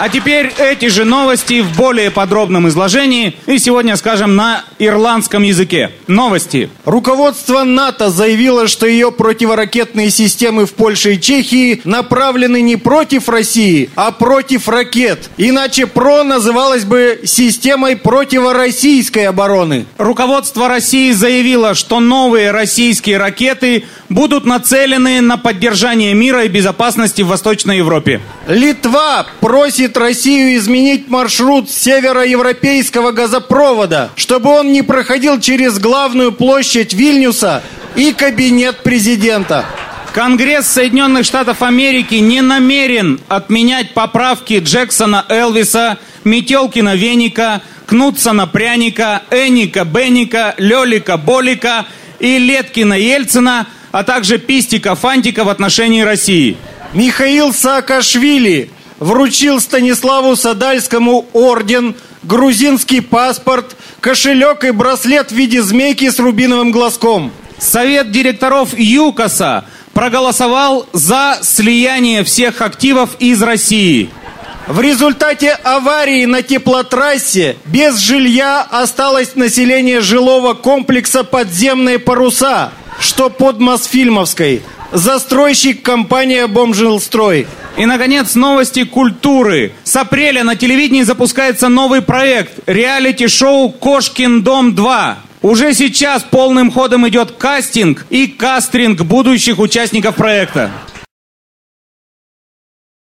А теперь эти же новости в более подробном изложении и сегодня скажем на ирландском языке. Новости. Руководство НАТО заявило, что ее противоракетные системы в Польше и Чехии направлены не против России, а против ракет. Иначе ПРО называлось бы системой противороссийской обороны. Руководство России заявило, что новые российские ракеты будут нацелены на поддержание мира и безопасности в Восточной Европе. Литва просит Россию изменить маршрут североевропейского газопровода, чтобы он не проходил через главную площадь Вильнюса и кабинет президента. Конгресс Соединенных Штатов Америки не намерен отменять поправки Джексона Элвиса, Метелкина Веника, Кнутсона Пряника, Эника Бенника, Лелика Болика и Леткина Ельцина, а также Пистика Фантика в отношении России. Михаил Саакашвили вручил Станиславу Садальскому орден, грузинский паспорт, кошелек и браслет в виде змейки с рубиновым глазком. Совет директоров ЮКОСа проголосовал за слияние всех активов из России. В результате аварии на теплотрассе без жилья осталось население жилого комплекса «Подземные паруса», что под Мосфильмовской. Застройщик компания «Бомжилстрой». И, наконец, новости культуры. С апреля на телевидении запускается новый проект – реалити-шоу «Кошкин дом 2». Уже сейчас полным ходом идет кастинг и кастринг будущих участников проекта.